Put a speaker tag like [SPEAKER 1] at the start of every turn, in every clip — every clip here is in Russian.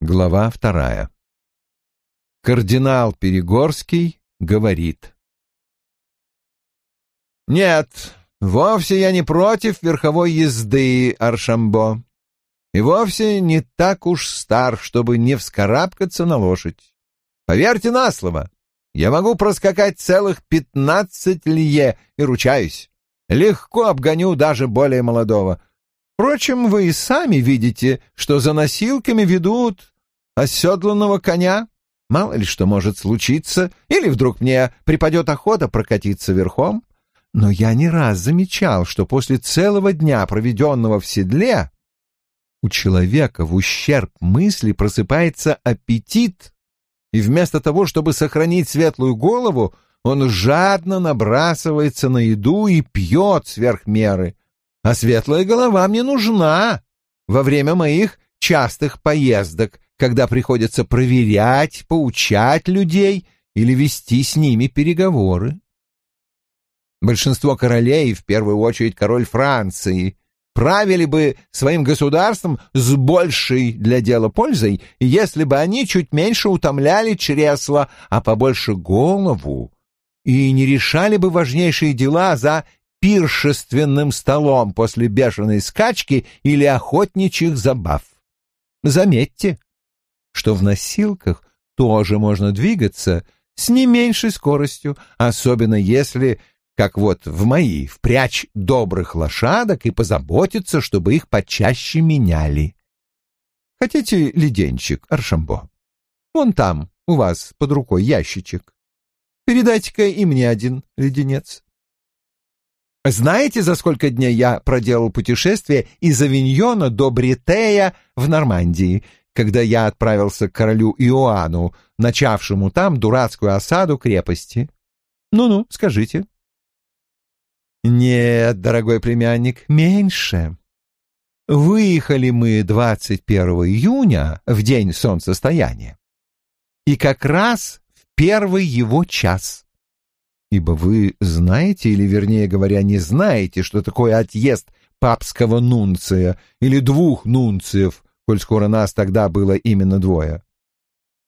[SPEAKER 1] Глава вторая. Кардинал Перегорский говорит. «Нет, вовсе я не против верховой езды, Аршамбо, и вовсе не так уж стар, чтобы не вскарабкаться на лошадь. Поверьте на слово, я могу проскакать целых пятнадцать лье и ручаюсь. Легко обгоню даже более молодого. Впрочем, вы и сами видите, что за носилками ведут оседланного коня. Мало ли что может случиться, или вдруг мне припадет охота прокатиться верхом. Но я не раз замечал, что после целого дня, проведенного в седле, у человека в ущерб мысли просыпается аппетит, и вместо того, чтобы сохранить светлую голову, он жадно набрасывается на еду и пьет сверх меры а светлая голова мне нужна во время моих частых поездок, когда приходится проверять, поучать людей или вести с ними переговоры. Большинство королей, в первую очередь король Франции, правили бы своим государством с большей для дела пользой, если бы они чуть меньше утомляли чресла, а побольше голову, и не решали бы важнейшие дела за пиршественным столом после бешеной скачки или охотничьих забав. Заметьте, что в носилках тоже можно двигаться с не меньшей скоростью, особенно если, как вот в мои, впрячь добрых лошадок и позаботиться, чтобы их почаще меняли. Хотите леденчик, Аршамбо? Вон там, у вас под рукой ящичек. Передайте-ка и мне один леденец. Знаете, за сколько дней я проделал путешествие из Авиньона до Бретея в Нормандии, когда я отправился к королю Иоанну, начавшему там дурацкую осаду крепости? Ну-ну, скажите. Нет, дорогой племянник, меньше. Выехали мы 21 июня, в день солнцестояния. И как раз в первый его час ибо вы знаете, или, вернее говоря, не знаете, что такое отъезд папского нунция или двух нунциев, коль скоро нас тогда было именно двое.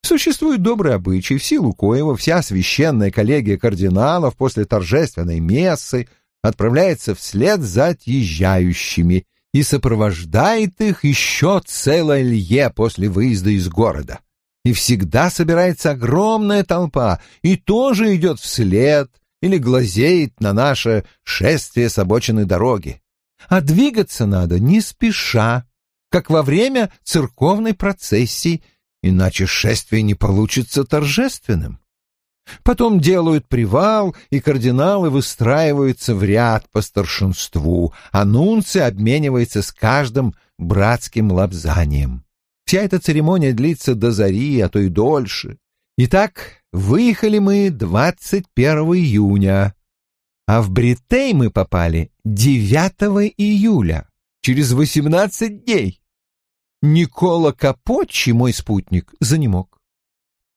[SPEAKER 1] Существует добрый обычай, в силу коего вся священная коллегия кардиналов после торжественной мессы отправляется вслед за отъезжающими и сопровождает их еще целое лье после выезда из города и всегда собирается огромная толпа и тоже идет вслед или глазеет на наше шествие с обочины дороги. А двигаться надо не спеша, как во время церковной процессии, иначе шествие не получится торжественным. Потом делают привал, и кардиналы выстраиваются в ряд по старшинству, а нунцы обмениваются с каждым братским лапзанием. Вся эта церемония длится до зари, а то и дольше. Итак, выехали мы 21 июня, а в Бритей мы попали 9 июля, через 18 дней. Никола Капоччи, мой спутник, занемог.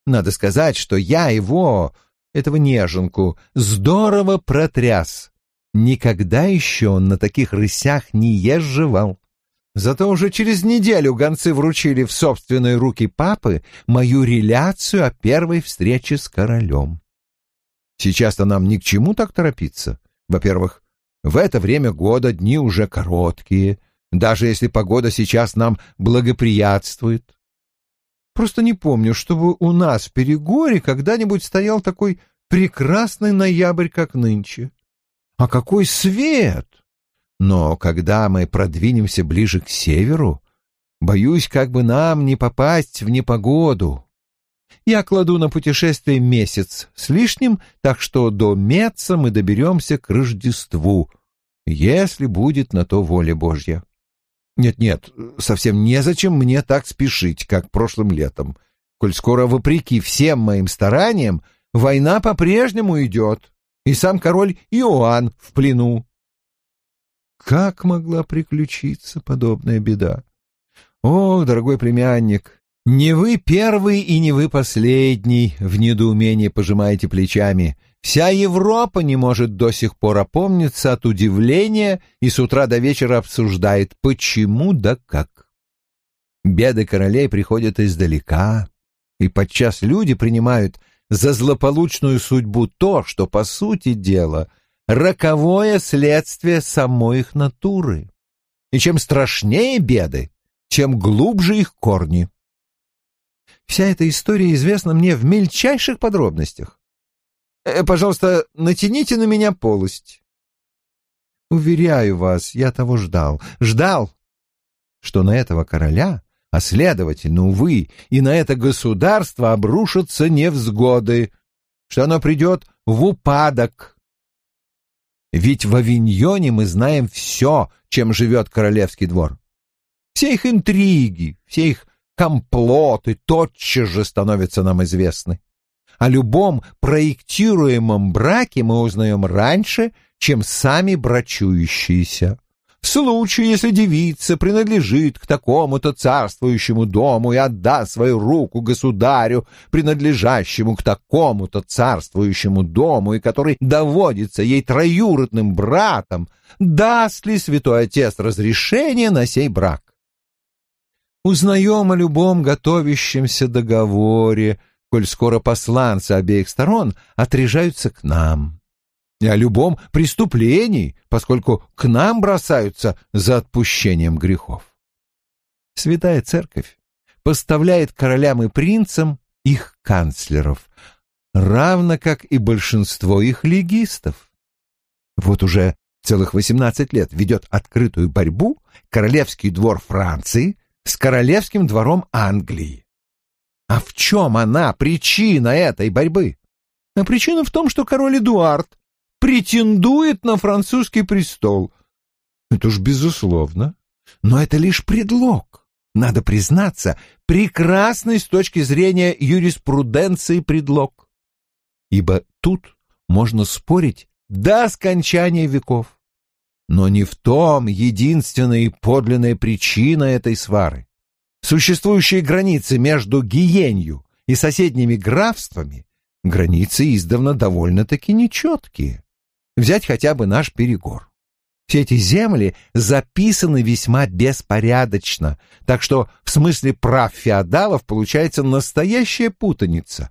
[SPEAKER 1] Надо сказать, что я его, этого неженку, здорово протряс. Никогда еще он на таких рысях не езживал. Зато уже через неделю гонцы вручили в собственные руки папы мою реляцию о первой встрече с королем. Сейчас-то нам ни к чему так торопиться. Во-первых, в это время года дни уже короткие, даже если погода сейчас нам благоприятствует. Просто не помню, чтобы у нас в Перегоре когда-нибудь стоял такой прекрасный ноябрь, как нынче. А какой свет! Но когда мы продвинемся ближе к северу, боюсь, как бы нам не попасть в непогоду. Я кладу на путешествие месяц с лишним, так что до Меца мы доберемся к Рождеству, если будет на то воля Божья. Нет-нет, совсем незачем мне так спешить, как прошлым летом, коль скоро, вопреки всем моим стараниям, война по-прежнему идет, и сам король Иоанн в плену. Как могла приключиться подобная беда? О, дорогой племянник, не вы первый и не вы последний в недоумении пожимаете плечами. Вся Европа не может до сих пор опомниться от удивления и с утра до вечера обсуждает, почему да как. Беды королей приходят издалека, и подчас люди принимают за злополучную судьбу то, что, по сути дела, роковое следствие самой их натуры. И чем страшнее беды, чем глубже их корни. Вся эта история известна мне в мельчайших подробностях. Э, пожалуйста, натяните на меня полость. Уверяю вас, я того ждал. Ждал, что на этого короля, а следовательно, увы, и на это государство обрушатся невзгоды, что оно придет в упадок. Ведь в Авиньоне мы знаем все, чем живет королевский двор. Все их интриги, все их комплоты тотчас же становятся нам известны. О любом проектируемом браке мы узнаем раньше, чем сами брачующиеся. В случае, если девица принадлежит к такому-то царствующему дому и отдаст свою руку государю, принадлежащему к такому-то царствующему дому и который доводится ей троюродным братом, даст ли святой отец разрешение на сей брак? Узнаем о любом готовящемся договоре, коль скоро посланцы обеих сторон отряжаются к нам и о любом преступлении, поскольку к нам бросаются за отпущением грехов. Святая Церковь поставляет королям и принцам их канцлеров, равно как и большинство их легистов. Вот уже целых 18 лет ведет открытую борьбу королевский двор Франции с королевским двором Англии. А в чем она, причина этой борьбы? А причина в том, что король Эдуард претендует на французский престол. Это уж безусловно. Но это лишь предлог. Надо признаться, прекрасный с точки зрения юриспруденции предлог. Ибо тут можно спорить до скончания веков. Но не в том единственная и подлинная причина этой свары. Существующие границы между Гиенью и соседними графствами, границы издавна довольно-таки нечеткие. Взять хотя бы наш Перегор. Все эти земли записаны весьма беспорядочно, так что в смысле прав феодалов получается настоящая путаница.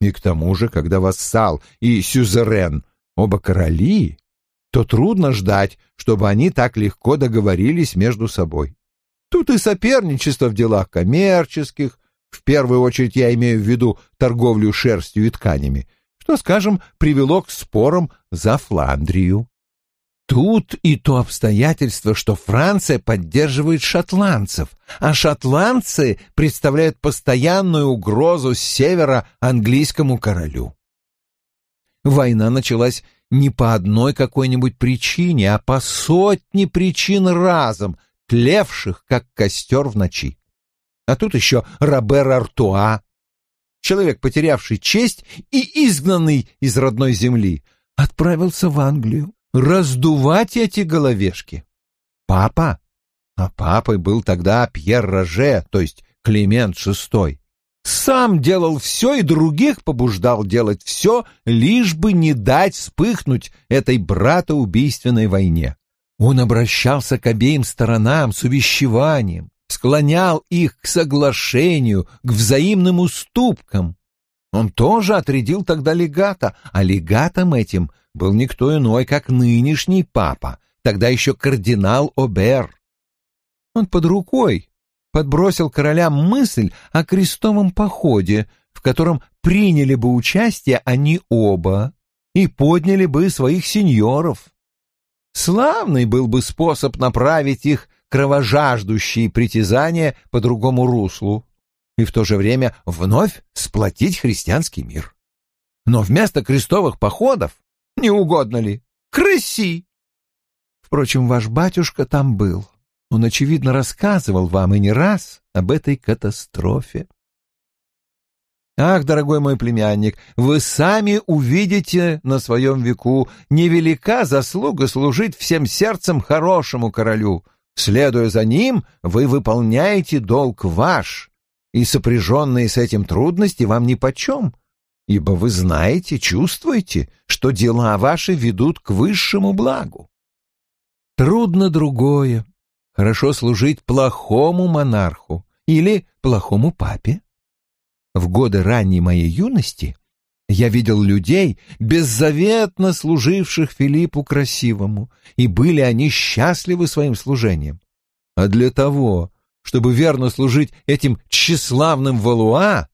[SPEAKER 1] И к тому же, когда вассал и сюзерен оба короли, то трудно ждать, чтобы они так легко договорились между собой. Тут и соперничество в делах коммерческих, в первую очередь я имею в виду торговлю шерстью и тканями, что, скажем, привело к спорам за Фландрию. Тут и то обстоятельство, что Франция поддерживает шотландцев, а шотландцы представляют постоянную угрозу с севера английскому королю. Война началась не по одной какой-нибудь причине, а по сотне причин разом, тлевших, как костер в ночи. А тут еще Робер Артуа, человек, потерявший честь и изгнанный из родной земли, отправился в Англию раздувать эти головешки. Папа, а папой был тогда Пьер Роже, то есть Климент VI, сам делал все и других побуждал делать все, лишь бы не дать вспыхнуть этой братоубийственной войне. Он обращался к обеим сторонам с увещеванием, склонял их к соглашению, к взаимным уступкам. Он тоже отрядил тогда легата, а легатом этим был никто иной, как нынешний папа, тогда еще кардинал Обер. Он под рукой подбросил королям мысль о крестовом походе, в котором приняли бы участие они оба и подняли бы своих сеньоров. Славный был бы способ направить их кровожаждущие притязания по другому руслу и в то же время вновь сплотить христианский мир. Но вместо крестовых походов, не угодно ли, крыси. Впрочем, ваш батюшка там был. Он, очевидно, рассказывал вам и не раз об этой катастрофе. Ах, дорогой мой племянник, вы сами увидите на своем веку невелика заслуга служить всем сердцем хорошему королю, Следуя за ним, вы выполняете долг ваш, и сопряженные с этим трудности вам нипочем, ибо вы знаете, чувствуете, что дела ваши ведут к высшему благу. Трудно другое. Хорошо служить плохому монарху, или плохому папе. В годы ранней моей юности я видел людей, беззаветно служивших Филиппу Красивому, и были они счастливы своим служением. А для того, чтобы верно служить этим тщеславным валуа,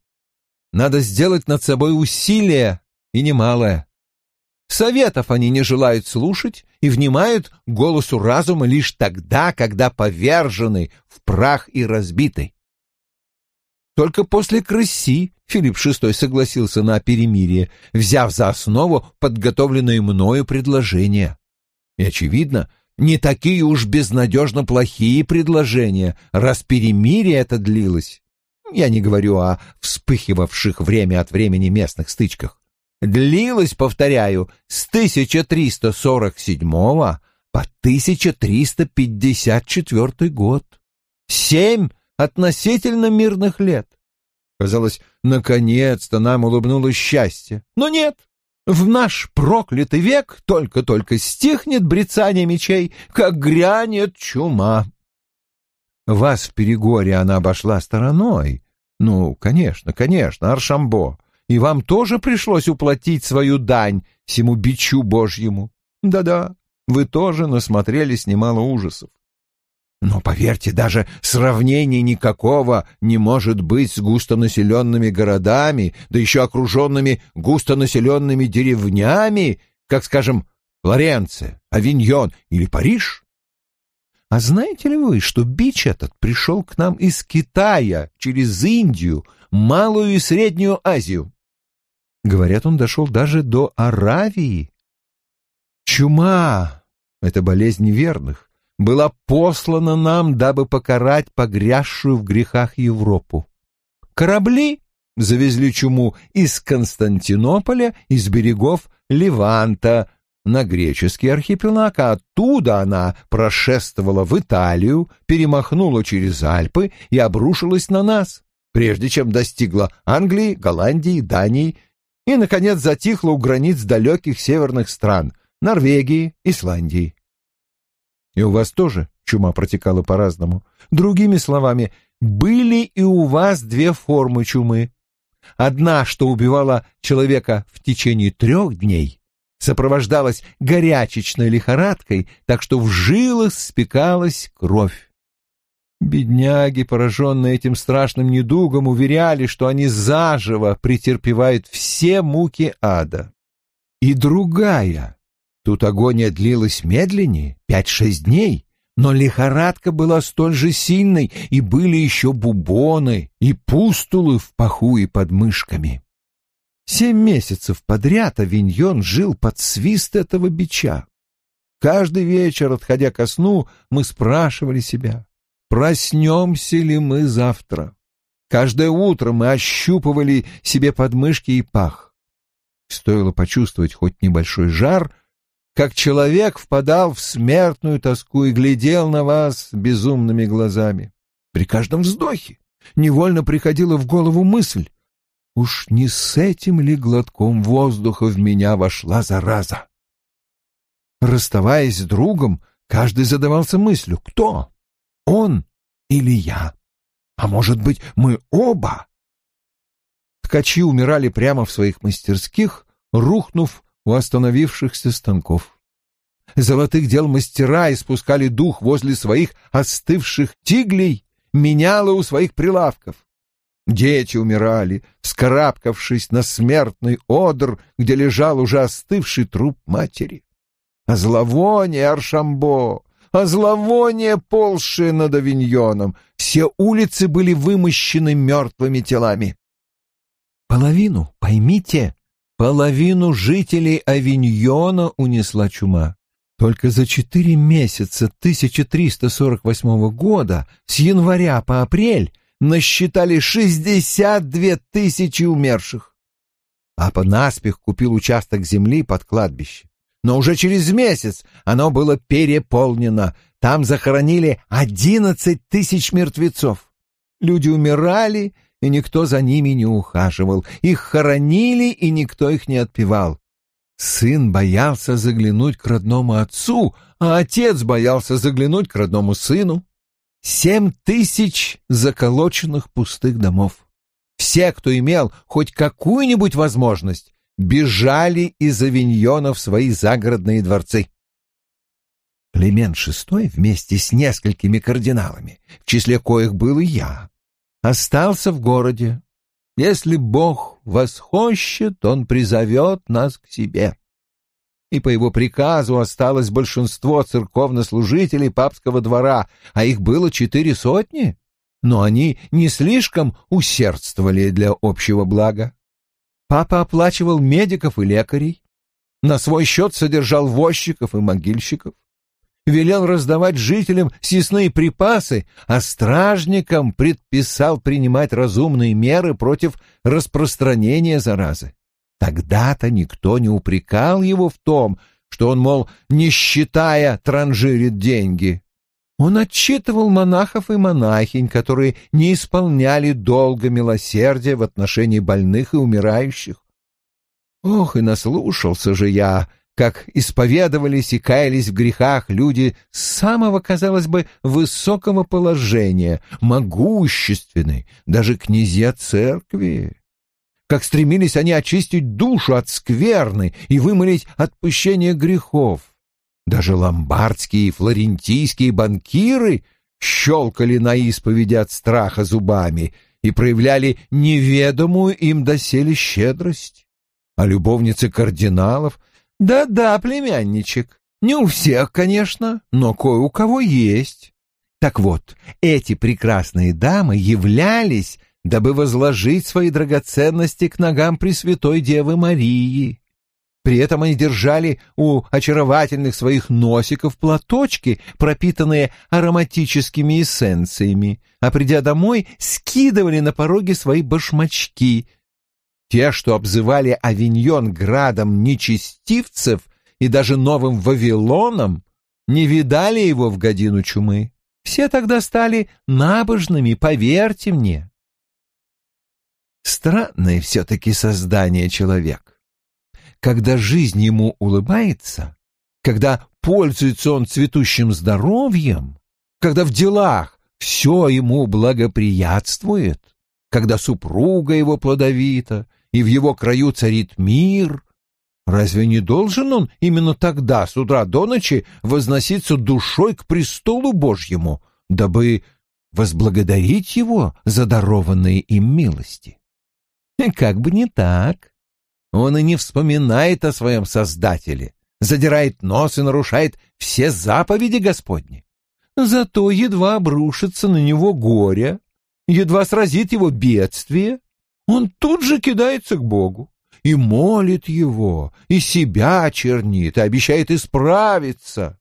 [SPEAKER 1] надо сделать над собой усилие, и немалое. Советов они не желают слушать и внимают голосу разума лишь тогда, когда повержены в прах и разбиты. Только после крыси Филипп VI согласился на перемирие, взяв за основу подготовленное мною предложение. И, очевидно, не такие уж безнадежно плохие предложения, раз перемирие это длилось. Я не говорю о вспыхивавших время от времени местных стычках. Длилось, повторяю, с 1347 по 1354 год. Семь относительно мирных лет. Казалось, наконец-то нам улыбнулось счастье. Но нет, в наш проклятый век только-только стихнет брецание мечей, как грянет чума. Вас в Перегоре она обошла стороной. Ну, конечно, конечно, Аршамбо. И вам тоже пришлось уплатить свою дань всему бичу божьему. Да-да, вы тоже насмотрелись немало ужасов. Но, поверьте, даже сравнения никакого не может быть с густонаселенными городами, да еще окруженными густонаселенными деревнями, как, скажем, Флоренция, Авиньон или Париж. А знаете ли вы, что бич этот пришел к нам из Китая через Индию, Малую и Среднюю Азию? Говорят, он дошел даже до Аравии. Чума — это болезнь верных была послана нам, дабы покарать погрязшую в грехах Европу. Корабли завезли чуму из Константинополя, из берегов Леванта, на греческий архипелаг, а оттуда она прошествовала в Италию, перемахнула через Альпы и обрушилась на нас, прежде чем достигла Англии, Голландии, Дании и, наконец, затихла у границ далеких северных стран — Норвегии, Исландии. И у вас тоже чума протекала по-разному. Другими словами, были и у вас две формы чумы. Одна, что убивала человека в течение трех дней, сопровождалась горячечной лихорадкой, так что в жилах спекалась кровь. Бедняги, пораженные этим страшным недугом, уверяли, что они заживо претерпевают все муки ада. И другая, Тут агония длилась медленнее, пять-шесть дней, но лихорадка была столь же сильной, и были еще бубоны и пустулы в паху и под мышками. Семь месяцев подряд Авиньон жил под свист этого бича. Каждый вечер, отходя ко сну, мы спрашивали себя, проснемся ли мы завтра. Каждое утро мы ощупывали себе подмышки и пах. Стоило почувствовать хоть небольшой жар, как человек впадал в смертную тоску и глядел на вас безумными глазами. При каждом вздохе невольно приходила в голову мысль, уж не с этим ли глотком воздуха в меня вошла зараза? Расставаясь с другом, каждый задавался мыслью, кто? Он или я? А может быть, мы оба? Ткачи умирали прямо в своих мастерских, рухнув у остановившихся станков. Золотых дел мастера испускали дух возле своих остывших тиглей, меняло у своих прилавков. Дети умирали, вскарабкавшись на смертный одр, где лежал уже остывший труп матери. А зловоние Аршамбо, а зловоние, ползшее над авиньоном, все улицы были вымощены мертвыми телами. Половину, поймите, Половину жителей Авиньона унесла чума. Только за четыре месяца 1348 года, с января по апрель, насчитали 62 тысячи умерших. Апа наспех купил участок земли под кладбище. Но уже через месяц оно было переполнено. Там захоронили одиннадцать тысяч мертвецов. Люди умирали, и никто за ними не ухаживал. Их хоронили, и никто их не отпевал. Сын боялся заглянуть к родному отцу, а отец боялся заглянуть к родному сыну. семь тысяч заколоченных пустых домов. Все, кто имел хоть какую-нибудь возможность, бежали из авиньона в свои загородные дворцы. Климент VI вместе с несколькими кардиналами, в числе коих был и я, остался в городе. Если Бог восхощет, он призовет нас к себе. И по его приказу осталось большинство церковнослужителей папского двора, а их было четыре сотни, но они не слишком усердствовали для общего блага. Папа оплачивал медиков и лекарей, на свой счет содержал возчиков и могильщиков, велел раздавать жителям съестные припасы, а стражникам предписал принимать разумные меры против распространения заразы. Тогда-то никто не упрекал его в том, что он, мол, не считая, транжирит деньги. Он отчитывал монахов и монахинь, которые не исполняли долга милосердия в отношении больных и умирающих. Ох, и наслушался же я как исповедовались и каялись в грехах люди самого, казалось бы, высокого положения, могущественной, даже князья церкви. Как стремились они очистить душу от скверны и вымолить отпущение грехов. Даже ломбардские и флорентийские банкиры щелкали на исповеди от страха зубами и проявляли неведомую им доселе щедрость. А любовницы кардиналов да-да, племянничек. Не у всех, конечно, но кое у кого есть. Так вот, эти прекрасные дамы являлись, дабы возложить свои драгоценности к ногам Пресвятой Девы Марии. При этом они держали у очаровательных своих носиков платочки, пропитанные ароматическими эссенциями, а придя домой, скидывали на пороге свои башмачки — те, что обзывали Авиньон градом нечестивцев и даже новым Вавилоном, не видали его в годину чумы. Все тогда стали набожными, поверьте мне. Странное все-таки создание человек. Когда жизнь ему улыбается, когда пользуется он цветущим здоровьем, когда в делах все ему благоприятствует, когда супруга его плодовита, и в его краю царит мир, разве не должен он именно тогда, с утра до ночи, возноситься душой к престолу Божьему, дабы возблагодарить его за дарованные им милости? Как бы не так. Он и не вспоминает о своем Создателе, задирает нос и нарушает все заповеди Господни. Зато едва обрушится на него горе, едва сразит его бедствие, он тут же кидается к Богу и молит его, и себя чернит, и обещает исправиться.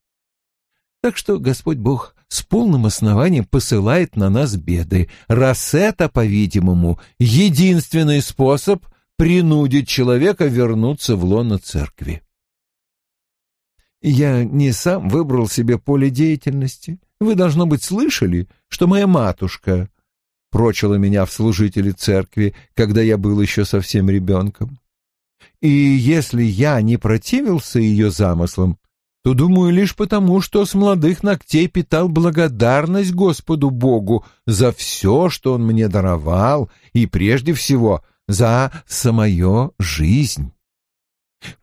[SPEAKER 1] Так что Господь Бог с полным основанием посылает на нас беды, раз это, по-видимому, единственный способ принудить человека вернуться в лоно церкви. Я не сам выбрал себе поле деятельности. Вы, должно быть, слышали, что моя матушка прочила меня в служители церкви, когда я был еще совсем ребенком. И если я не противился ее замыслам, то, думаю, лишь потому, что с молодых ногтей питал благодарность Господу Богу за все, что Он мне даровал, и прежде всего за самую жизнь.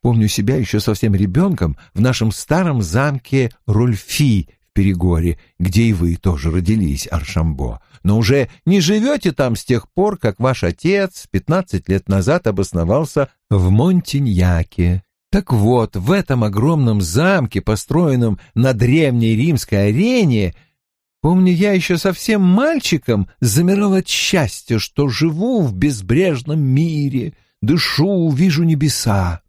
[SPEAKER 1] Помню себя еще совсем ребенком в нашем старом замке Рульфи Перегоре, где и вы тоже родились, Аршамбо, но уже не живете там с тех пор, как ваш отец пятнадцать лет назад обосновался в Монтиньяке. Так вот, в этом огромном замке, построенном на древней римской арене, помню, я еще совсем мальчиком замирал от счастья, что живу в безбрежном мире, дышу, вижу небеса.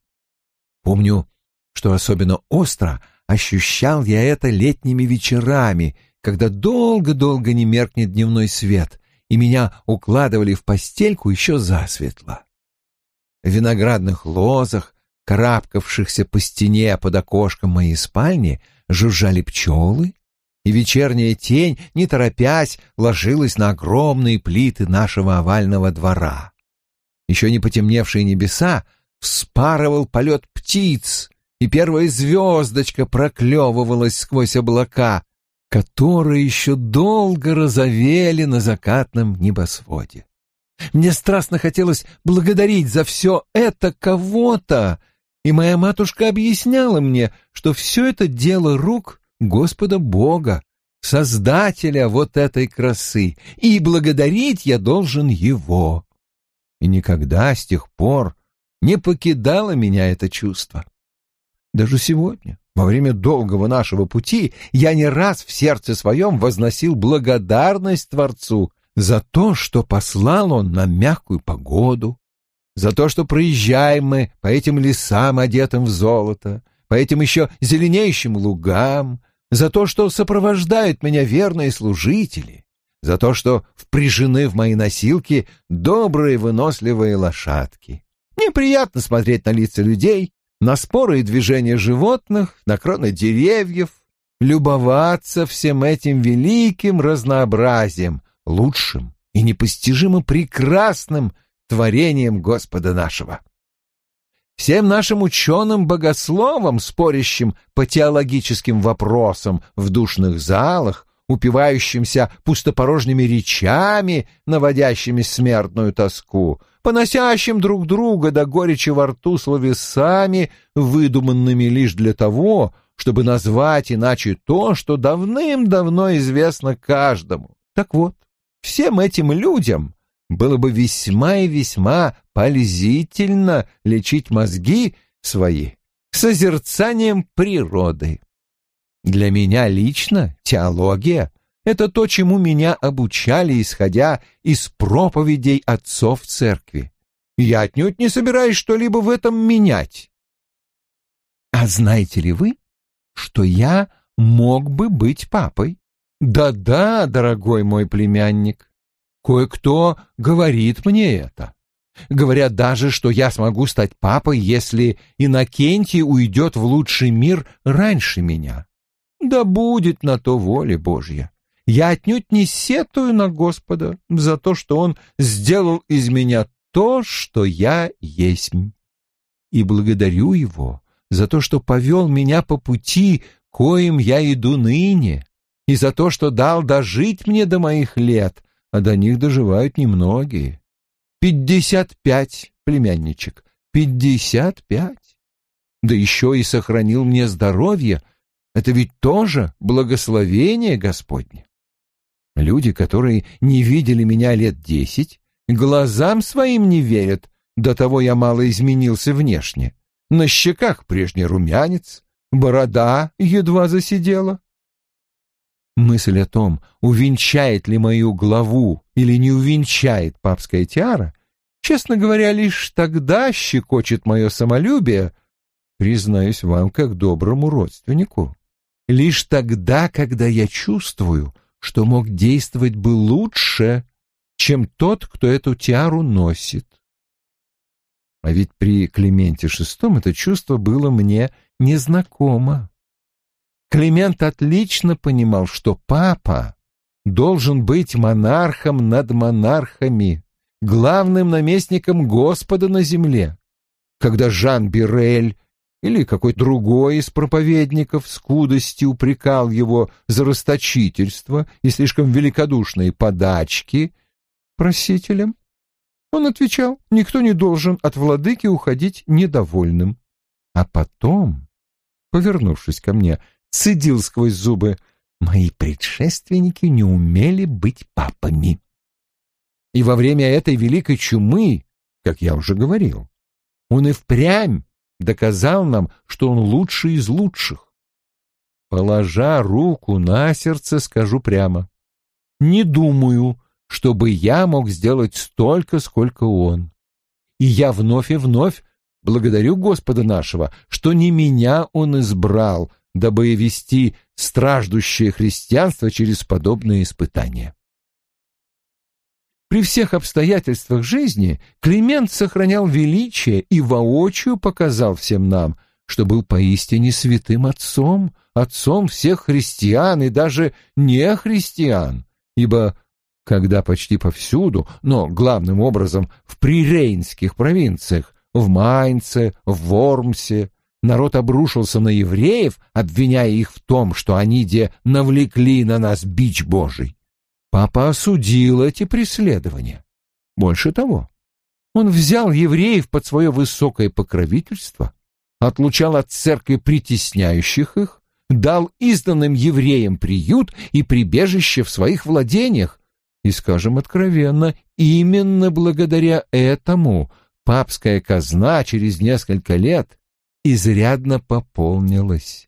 [SPEAKER 1] Помню, что особенно остро — Ощущал я это летними вечерами, когда долго-долго не меркнет дневной свет, и меня укладывали в постельку еще засветло. В виноградных лозах, карабкавшихся по стене под окошком моей спальни, жужжали пчелы, и вечерняя тень, не торопясь, ложилась на огромные плиты нашего овального двора. Еще не потемневшие небеса вспарывал полет птиц, и первая звездочка проклевывалась сквозь облака, которые еще долго розовели на закатном небосводе. Мне страстно хотелось благодарить за все это кого-то, и моя матушка объясняла мне, что все это дело рук Господа Бога, Создателя вот этой красы, и благодарить я должен Его. И никогда с тех пор не покидало меня это чувство. Даже сегодня, во время долгого нашего пути, я не раз в сердце своем возносил благодарность Творцу за то, что послал Он нам мягкую погоду, за то, что проезжаем мы по этим лесам, одетым в золото, по этим еще зеленеющим лугам, за то, что сопровождают меня верные служители, за то, что впряжены в мои носилки добрые выносливые лошадки. Мне приятно смотреть на лица людей, на споры и движения животных, на кроны деревьев, любоваться всем этим великим разнообразием, лучшим и непостижимо прекрасным творением Господа нашего. Всем нашим ученым-богословам, спорящим по теологическим вопросам в душных залах, упивающимся пустопорожними речами, наводящими смертную тоску, поносящим друг друга до горечи во рту словесами, выдуманными лишь для того, чтобы назвать иначе то, что давным-давно известно каждому. Так вот, всем этим людям было бы весьма и весьма полезительно лечить мозги свои созерцанием природы. Для меня лично теология — это то, чему меня обучали, исходя из проповедей отцов церкви. Я отнюдь не собираюсь что-либо в этом менять. А знаете ли вы, что я мог бы быть папой? Да-да, дорогой мой племянник, кое-кто говорит мне это. Говорят даже, что я смогу стать папой, если Иннокентий уйдет в лучший мир раньше меня. Да будет на то воля Божья. Я отнюдь не сетую на Господа за то, что Он сделал из меня то, что я есть. И благодарю Его за то, что повел меня по пути, коим я иду ныне, и за то, что дал дожить мне до моих лет, а до них доживают немногие. Пятьдесят пять, племянничек, пятьдесят пять. Да еще и сохранил мне здоровье — это ведь тоже благословение Господне. Люди, которые не видели меня лет десять, глазам своим не верят, до того я мало изменился внешне. На щеках прежний румянец, борода едва засидела. Мысль о том, увенчает ли мою главу или не увенчает папская тиара, честно говоря, лишь тогда щекочет мое самолюбие, признаюсь вам как доброму родственнику лишь тогда, когда я чувствую, что мог действовать бы лучше, чем тот, кто эту тиару носит. А ведь при Клименте VI это чувство было мне незнакомо. Климент отлично понимал, что папа должен быть монархом над монархами, главным наместником Господа на земле. Когда Жан Бирель или какой другой из проповедников скудости упрекал его за расточительство и слишком великодушные подачки просителям, он отвечал, никто не должен от владыки уходить недовольным. А потом, повернувшись ко мне, цедил сквозь зубы, мои предшественники не умели быть папами. И во время этой великой чумы, как я уже говорил, он и впрямь доказал нам, что он лучший из лучших. Положа руку на сердце, скажу прямо. Не думаю, чтобы я мог сделать столько, сколько он. И я вновь и вновь благодарю Господа нашего, что не меня он избрал, дабы вести страждущее христианство через подобные испытания. При всех обстоятельствах жизни Климент сохранял величие и воочию показал всем нам, что был поистине святым отцом, отцом всех христиан и даже не христиан, ибо когда почти повсюду, но главным образом в прирейнских провинциях, в Майнце, в Вормсе, народ обрушился на евреев, обвиняя их в том, что они де навлекли на нас бич Божий. Папа осудил эти преследования. Больше того, он взял евреев под свое высокое покровительство, отлучал от церкви притесняющих их, дал изданным евреям приют и прибежище в своих владениях, и, скажем откровенно, именно благодаря этому папская казна через несколько лет изрядно пополнилась.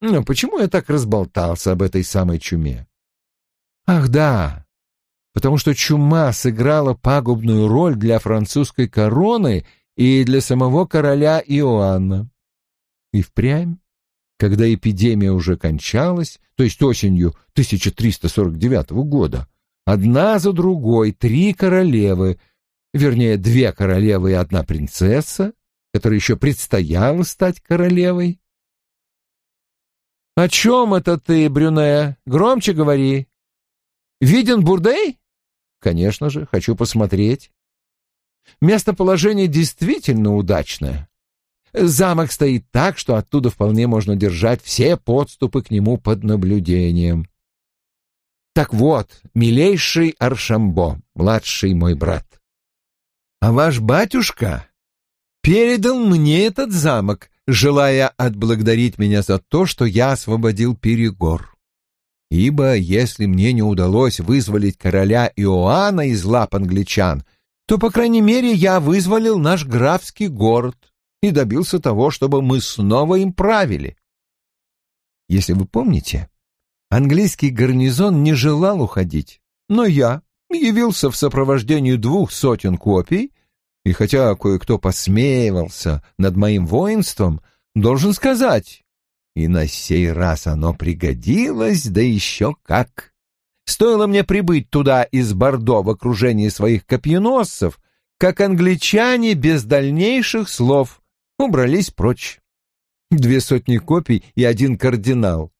[SPEAKER 1] Но почему я так разболтался об этой самой чуме? Ах да, потому что чума сыграла пагубную роль для французской короны и для самого короля Иоанна. И впрямь когда эпидемия уже кончалась, то есть осенью 1349 года, одна за другой три королевы, вернее, две королевы и одна принцесса, которая еще предстояло стать королевой. «О чем это ты, Брюне? Громче говори. Виден Бурдей?» «Конечно же, хочу посмотреть». Местоположение действительно удачное. Замок стоит так, что оттуда вполне можно держать все подступы к нему под наблюдением. Так вот, милейший Аршамбо, младший мой брат. А ваш батюшка передал мне этот замок, желая отблагодарить меня за то, что я освободил Перегор. Ибо если мне не удалось вызволить короля Иоанна из лап англичан, то, по крайней мере, я вызволил наш графский город и добился того, чтобы мы снова им правили. Если вы помните, английский гарнизон не желал уходить, но я явился в сопровождении двух сотен копий, и хотя кое-кто посмеивался над моим воинством, должен сказать, и на сей раз оно пригодилось, да еще как. Стоило мне прибыть туда из Бордо в окружении своих копьеносцев, как англичане без дальнейших слов убрались прочь. Две сотни копий и один кардинал.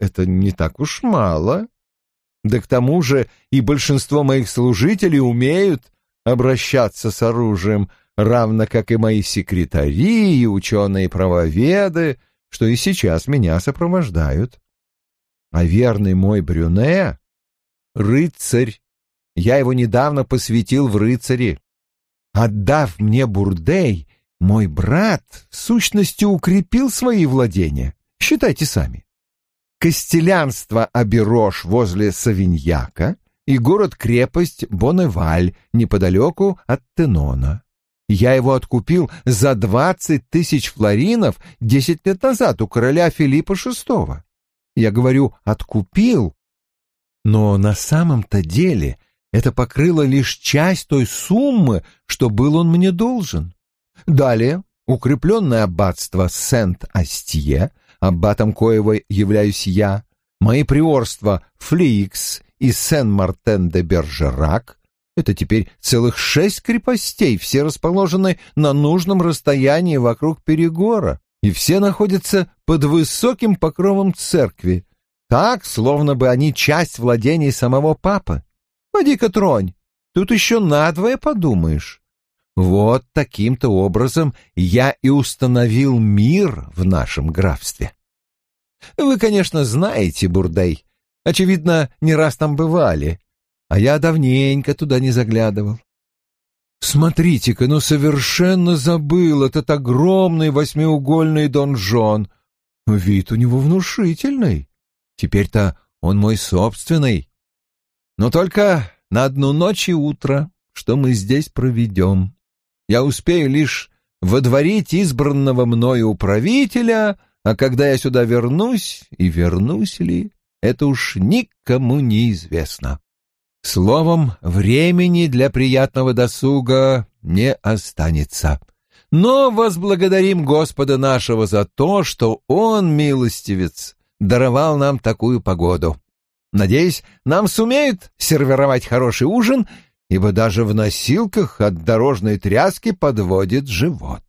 [SPEAKER 1] Это не так уж мало. Да к тому же и большинство моих служителей умеют обращаться с оружием, равно как и мои секретари и ученые-правоведы, что и сейчас меня сопровождают. А верный мой Брюне — рыцарь. Я его недавно посвятил в рыцари. Отдав мне Бурдей, мой брат, в сущности, укрепил свои владения. Считайте сами. Костелянство Аберош возле Савиньяка и город-крепость Бонневаль неподалеку от Тенона. Я его откупил за двадцать тысяч флоринов десять лет назад у короля Филиппа VI. Я говорю «откупил», но на самом-то деле это покрыло лишь часть той суммы, что был он мне должен. Далее, укрепленное аббатство Сент-Астье, аббатом коего являюсь я, мои приорства Фликс и Сен-Мартен-де-Бержерак, это теперь целых шесть крепостей, все расположены на нужном расстоянии вокруг Перегора, и все находятся под высоким покровом церкви, так, словно бы они часть владений самого папы. Поди-ка тронь, тут еще надвое подумаешь. Вот таким-то образом я и установил мир в нашем графстве. Вы, конечно, знаете Бурдей. Очевидно, не раз там бывали, а я давненько туда не заглядывал. Смотрите-ка, ну совершенно забыл этот огромный восьмиугольный донжон. Вид у него внушительный. Теперь-то он мой собственный. Но только на одну ночь и утро, что мы здесь проведем я успею лишь водворить избранного мною управителя, а когда я сюда вернусь, и вернусь ли, это уж никому не известно. Словом, времени для приятного досуга не останется. Но возблагодарим Господа нашего за то, что Он, милостивец, даровал нам такую погоду. Надеюсь, нам сумеют сервировать хороший ужин ибо даже в носилках от дорожной тряски подводит живот.